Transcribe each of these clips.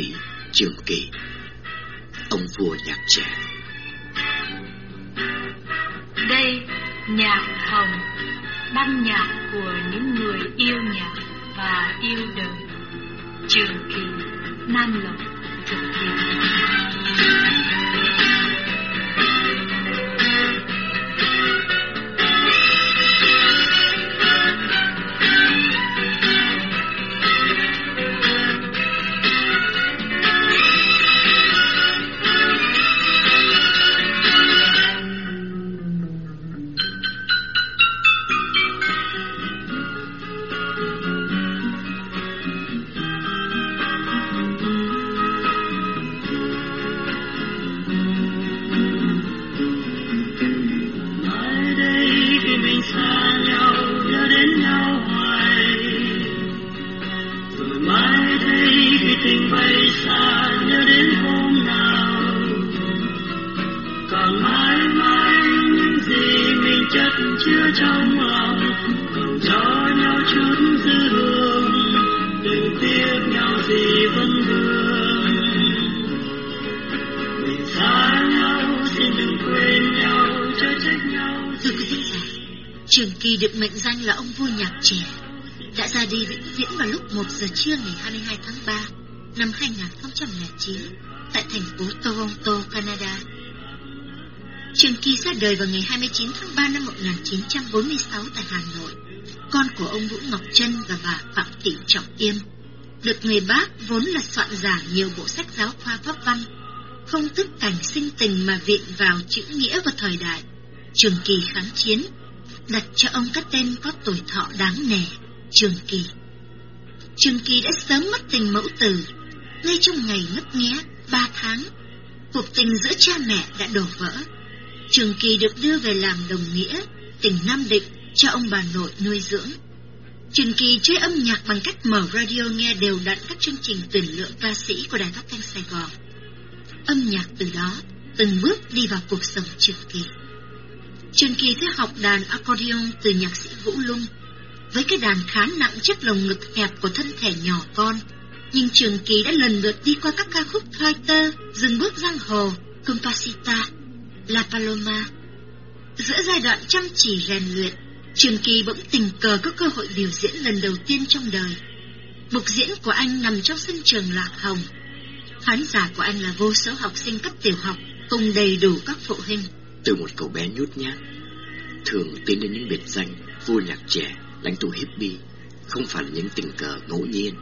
sĩ Trường Kỳ, ông vua nhạc trẻ. Đây nhạc hồng, ban nhạc của những người yêu nhạc và yêu đời. Trường Kỳ, Nam Lộc, thực hiện. Mãi mãi những gì mình chất chứa trong lòng. Cho nhau chút dư hương Đừng tiếc nhau gì vâng vẫn vương Mình xa nhau xin đừng quên nhau chớ trách nhau Thưa quý thính giả, Trường Kỳ được mệnh danh là ông vua nhạc trẻ, đã ra đi vĩnh viễn vào lúc 1 giờ trưa ngày 22 tháng 3 năm 2009 tại thành phố Toronto, Canada. Trường Kỳ ra đời vào ngày 29 tháng 3 năm 1946 tại Hà Nội, con của ông Vũ Ngọc Trân và bà Phạm Thị Trọng Yêm. Được người bác vốn là soạn giả nhiều bộ sách giáo khoa pháp văn, không tức cảnh sinh tình mà viện vào chữ nghĩa và thời đại. Trường Kỳ kháng chiến, đặt cho ông cái tên có tuổi thọ đáng nể, Trường Kỳ. Trường Kỳ đã sớm mất tình mẫu tử, ngay trong ngày ngất nghé ba tháng, cuộc tình giữa cha mẹ đã đổ vỡ. Trường Kỳ được đưa về làm đồng nghĩa, tỉnh Nam Định cho ông bà nội nuôi dưỡng. Trường Kỳ chơi âm nhạc bằng cách mở radio nghe đều đặn các chương trình tuyển lựa ca sĩ của Đài Phát thanh Sài Gòn. Âm nhạc từ đó từng bước đi vào cuộc sống Trường Kỳ. Trường Kỳ theo học đàn accordion từ nhạc sĩ Vũ Lung. Với cái đàn khá nặng chiếc lồng ngực hẹp của thân thể nhỏ con, nhưng Trường Kỳ đã lần lượt đi qua các ca khúc thoi tơ, dừng bước giang hồ, Compasita, La Paloma. Giữa giai đoạn chăm chỉ rèn luyện, Trường Kỳ bỗng tình cờ có cơ hội biểu diễn lần đầu tiên trong đời. Mục diễn của anh nằm trong sân trường Lạc Hồng. Khán giả của anh là vô số học sinh cấp tiểu học cùng đầy đủ các phụ huynh. Từ một cậu bé nhút nhát, thường tiến đến những biệt danh vua nhạc trẻ, lãnh tụ hippie, không phải là những tình cờ ngẫu nhiên.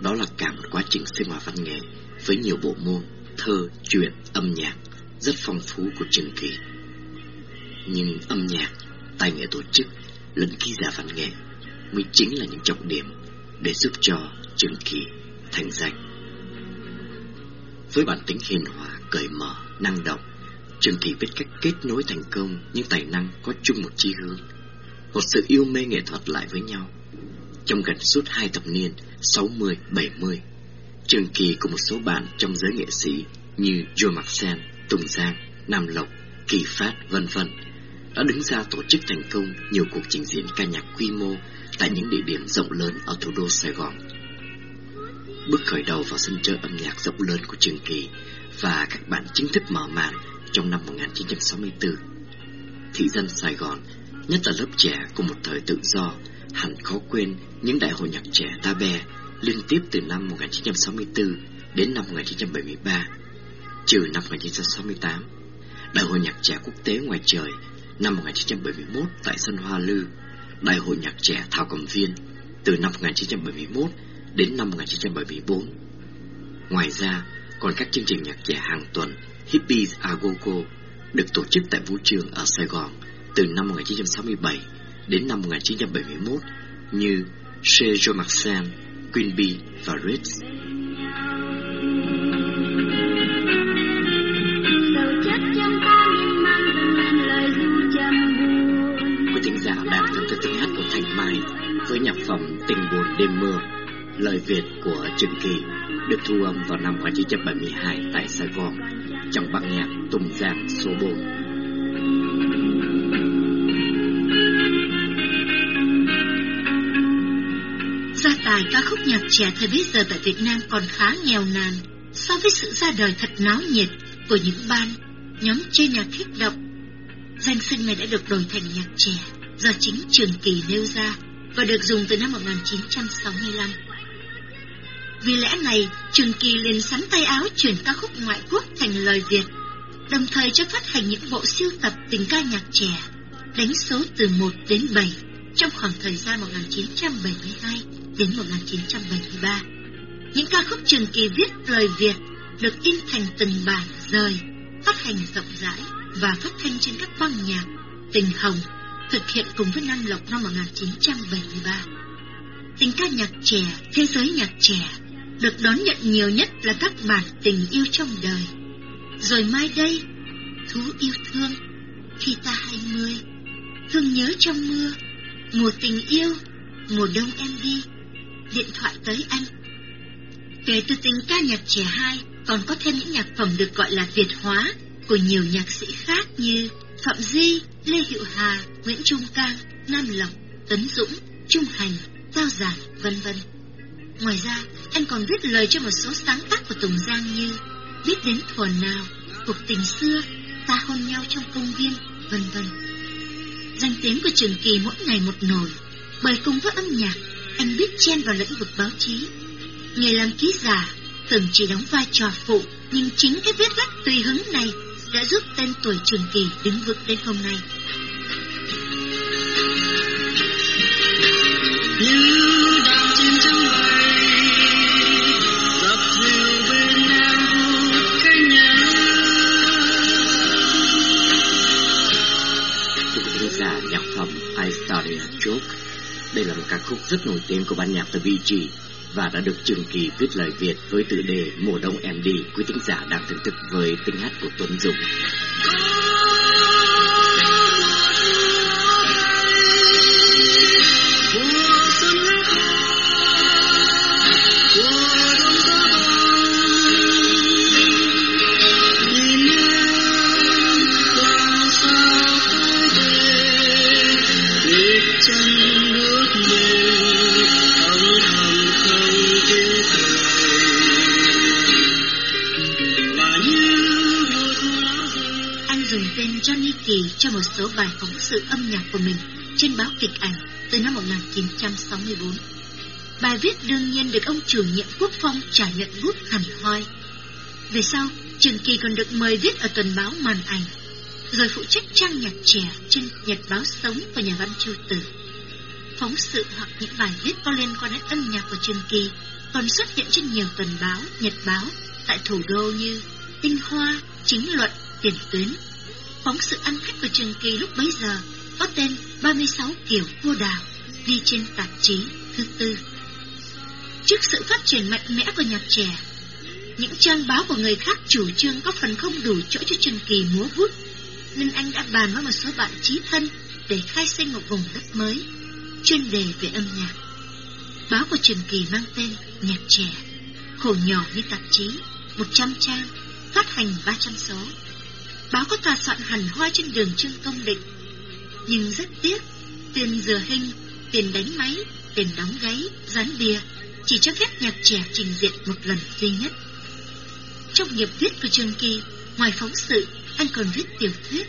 Đó là cả một quá trình sinh hoạt văn nghệ với nhiều bộ môn, thơ, truyện, âm nhạc rất phong phú của Trường Kỳ. Nhưng âm nhạc, tài nghệ tổ chức, lẫn ký giả văn nghệ mới chính là những trọng điểm để giúp cho Trường Kỳ thành danh. Với bản tính hiền hòa, cởi mở, năng động, Trường Kỳ biết cách kết nối thành công những tài năng có chung một chi hướng, một sự yêu mê nghệ thuật lại với nhau. Trong gần suốt hai thập niên 60, 70, Trường Kỳ cùng một số bạn trong giới nghệ sĩ như Joe Maxen, Tùng Giang, Nam Lộc, Kỳ Phát, vân vân đã đứng ra tổ chức thành công nhiều cuộc trình diễn ca nhạc quy mô tại những địa điểm rộng lớn ở thủ đô Sài Gòn. Bước khởi đầu vào sân chơi âm nhạc rộng lớn của Trường Kỳ và các bạn chính thức mở màn trong năm 1964. Thị dân Sài Gòn, nhất là lớp trẻ của một thời tự do, hẳn khó quên những đại hội nhạc trẻ Ta Be liên tiếp từ năm 1964 đến năm 1973, trừ năm 1968. Đại hội nhạc trẻ quốc tế ngoài trời năm 1971 tại sân Hoa Lư, Đại hội nhạc trẻ Thảo Cầm Viên từ năm 1971 đến năm 1974. Ngoài ra, còn các chương trình nhạc trẻ hàng tuần Hippies à Agogo được tổ chức tại vũ trường ở Sài Gòn từ năm 1967 đến năm 1971 như Sergio Marcel, Queen Bee và Ritz. Mai với nhạc phẩm Tình buồn đêm mưa, lời Việt của Trừng Kỳ được thu âm vào năm 1972 tại Sài Gòn trong băng nhạc Tùng Giang số 4. Gia tài ca khúc nhạc trẻ thời bấy giờ tại Việt Nam còn khá nghèo nàn so với sự ra đời thật náo nhiệt của những ban, nhóm chơi nhạc kích động. Danh sinh này đã được đổi thành nhạc trẻ do chính Trường Kỳ nêu ra và được dùng từ năm 1965. Vì lẽ này, Trường Kỳ liền sắn tay áo chuyển ca khúc ngoại quốc thành lời Việt, đồng thời cho phát hành những bộ siêu tập tình ca nhạc trẻ, đánh số từ 1 đến 7 trong khoảng thời gian 1972 đến 1973. Những ca khúc Trường Kỳ viết lời Việt được in thành từng bản rời, phát hành rộng rãi và phát thanh trên các băng nhạc Tình Hồng thực hiện cùng với Nam Lộc năm 1973. Tình ca nhạc trẻ, thế giới nhạc trẻ được đón nhận nhiều nhất là các bản tình yêu trong đời. Rồi mai đây, thú yêu thương, khi ta hai mươi, thương nhớ trong mưa, mùa tình yêu, mùa đông em đi, điện thoại tới anh. Kể từ tình ca nhạc trẻ hai, còn có thêm những nhạc phẩm được gọi là Việt hóa của nhiều nhạc sĩ khác như Phạm Di, Lê Hiệu Hà, Nguyễn Trung Cang, Nam Lộc, Tấn Dũng, Trung Hành, Giao Giản, vân vân. Ngoài ra, anh còn viết lời cho một số sáng tác của Tùng Giang như Biết đến thuở nào, Cuộc tình xưa, Ta hôn nhau trong công viên, vân vân. Danh tiếng của Trường Kỳ mỗi ngày một nổi, bởi cùng với âm nhạc, anh biết chen vào lĩnh vực báo chí. Nghề làm ký giả, từng chỉ đóng vai trò phụ, nhưng chính cái viết lách tùy hứng này đã giúp tên tuổi Trường Kỳ đứng vững đến hôm nay. như đào chim trong bay dập dìu bên em hút cánh nhớ Thưa quý giả, nhạc phẩm I Started a Joke. Đây là một ca khúc rất nổi tiếng của ban nhạc The Bee Gees và đã được Trường Kỳ viết lời Việt với tựa đề Mùa đông em đi. Quý thính giả đang thưởng thức với tiếng hát của Tuấn Dũng. Bài phóng sự âm nhạc của mình trên báo kịch ảnh từ năm 1964. Bài viết đương nhiên được ông chủ nhiệm quốc phong trả nhận bút hẳn hoi. Về sau, Trường Kỳ còn được mời viết ở tuần báo màn ảnh, rồi phụ trách trang nhạc trẻ trên Nhật báo Sống của nhà văn Chu Tử. Phóng sự hoặc những bài viết có liên quan đến âm nhạc của Trường Kỳ còn xuất hiện trên nhiều tuần báo, nhật báo tại thủ đô như Tinh Hoa, Chính Luận, Tiền Tuyến. Phóng sự ăn khách của Trường Kỳ lúc bấy giờ có tên 36 kiểu vua đào ghi trên tạp chí thứ tư. Trước sự phát triển mạnh mẽ của nhạc trẻ, những trang báo của người khác chủ trương có phần không đủ chỗ cho Trường Kỳ múa vút nên anh đã bàn với một số bạn trí thân để khai sinh một vùng đất mới, chuyên đề về âm nhạc. Báo của Trường Kỳ mang tên Nhạc Trẻ, khổ nhỏ như tạp chí, 100 trang, phát hành 300 số. Báo có tòa soạn hẳn hoi trên đường Trương Công Định, nhưng rất tiếc, tiền dừa hình, tiền đánh máy, tiền đóng gáy, dán bìa, chỉ cho phép nhạc trẻ trình diện một lần duy nhất. Trong nghiệp viết của trương Kỳ, ngoài phóng sự, anh còn viết tiểu thuyết.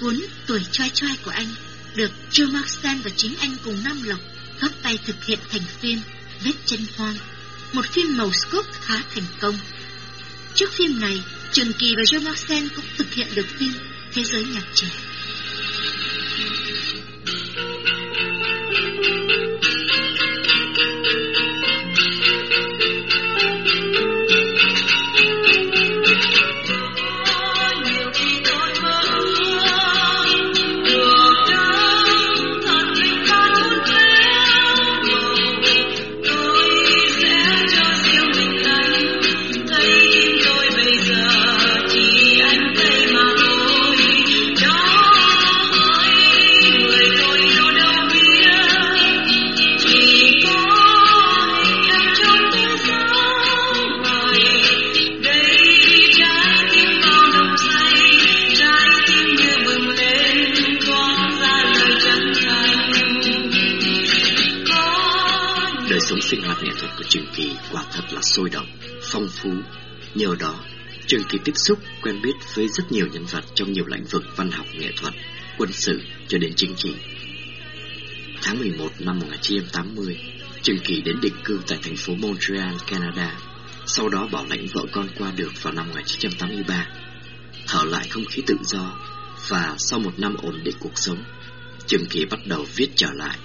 Cuốn Tuổi Choi Choi của anh được Joe Marsden và chính anh cùng Nam Lộc góp tay thực hiện thành phim Vết chân hoang, một phim màu scope khá thành công. Trước phim này, Trường Kỳ và Joe Marsden cũng thực hiện được phim Thế giới nhạc trẻ. Khi tiếp xúc, quen biết với rất nhiều nhân vật trong nhiều lĩnh vực văn học nghệ thuật, quân sự cho đến chính trị. Tháng 11 năm 1980, Trương Kỳ đến định cư tại thành phố Montreal, Canada. Sau đó bảo lãnh vợ con qua được vào năm 1983. Thở lại không khí tự do và sau một năm ổn định cuộc sống, Trương Kỳ bắt đầu viết trở lại.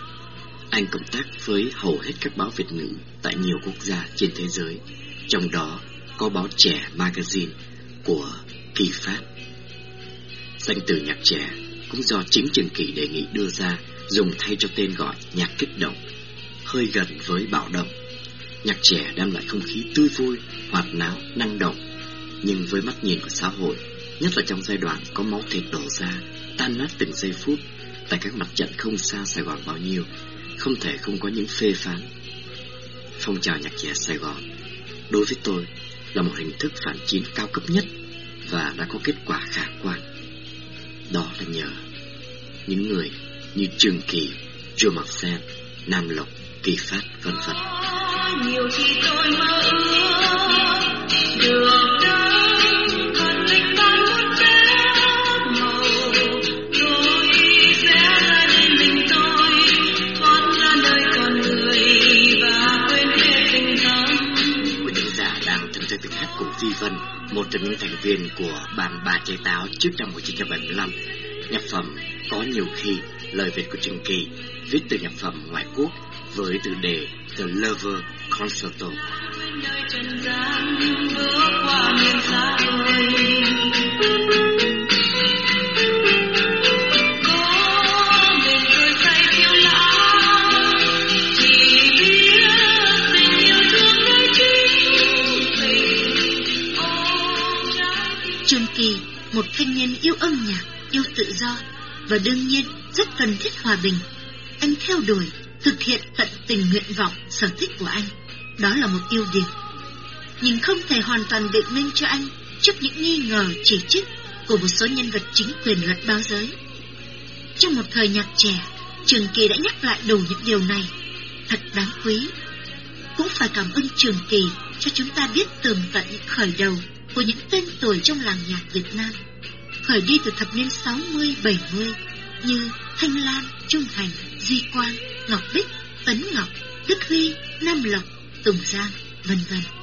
Anh cộng tác với hầu hết các báo Việt ngữ tại nhiều quốc gia trên thế giới, trong đó có báo trẻ Magazine của Kỳ Phát. Danh từ nhạc trẻ cũng do chính Trường Kỳ đề nghị đưa ra dùng thay cho tên gọi nhạc kích động, hơi gần với bạo động. Nhạc trẻ đem lại không khí tươi vui, hoạt náo, năng động, nhưng với mắt nhìn của xã hội, nhất là trong giai đoạn có máu thịt đổ ra, tan nát từng giây phút, tại các mặt trận không xa Sài Gòn bao nhiêu, không thể không có những phê phán. Phong trào nhạc trẻ Sài Gòn, đối với tôi, là một hình thức phản chiến cao cấp nhất và đã có kết quả khả quan. Đó là nhờ những người như Trường Kỳ, Chu Mạc Sen, Nam Lộc, Kỳ Phát, vân vân. Nhiều khi tôi mơ ước được Vân, một trong những thành viên của bàn bà chế táo trước năm 1975. Nhạc phẩm có nhiều khi lời Việt của Trừng Kỳ viết từ nhạc phẩm ngoại quốc với tựa đề The Lover Concerto. nơi trần gian bước qua miền xa Trường Kỳ, một thanh niên yêu âm nhạc, yêu tự do và đương nhiên rất cần thiết hòa bình. Anh theo đuổi, thực hiện tận tình nguyện vọng, sở thích của anh. Đó là một ưu điểm. Nhưng không thể hoàn toàn biện minh cho anh trước những nghi ngờ chỉ trích của một số nhân vật chính quyền lẫn báo giới. Trong một thời nhạc trẻ, Trường Kỳ đã nhắc lại đủ những điều này. Thật đáng quý. Cũng phải cảm ơn Trường Kỳ cho chúng ta biết tường tận khởi đầu của những tên tuổi trong làng nhạc Việt Nam. Khởi đi từ thập niên 60-70 như Thanh Lan, Trung Thành, Duy Quang, Ngọc Bích, Tấn Ngọc, Đức Huy, Nam Lộc, Tùng Giang, vân vân.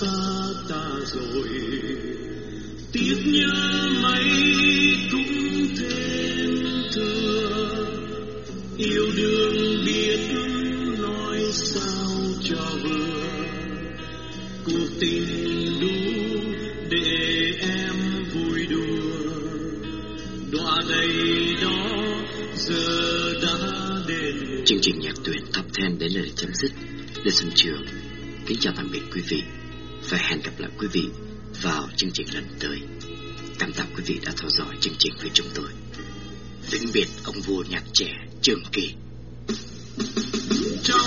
Xa ta rồi. Tiếc nhớ mấy cũng thêm thương yêu đương biết nói sao cho vừa cuộc tình đủ để em vui đùa. Đọa đầy đó giờ đã đến Chương trình nhạc tuyển Top 10 đến lời chấm dứt. Lê Xuân Trường kính chào tạm biệt quý vị và hẹn gặp lại quý vị vào chương trình lần tới. Cảm tạ quý vị đã theo dõi chương trình với chúng tôi. Vĩnh biệt ông vua nhạc trẻ Trường Kỳ. trong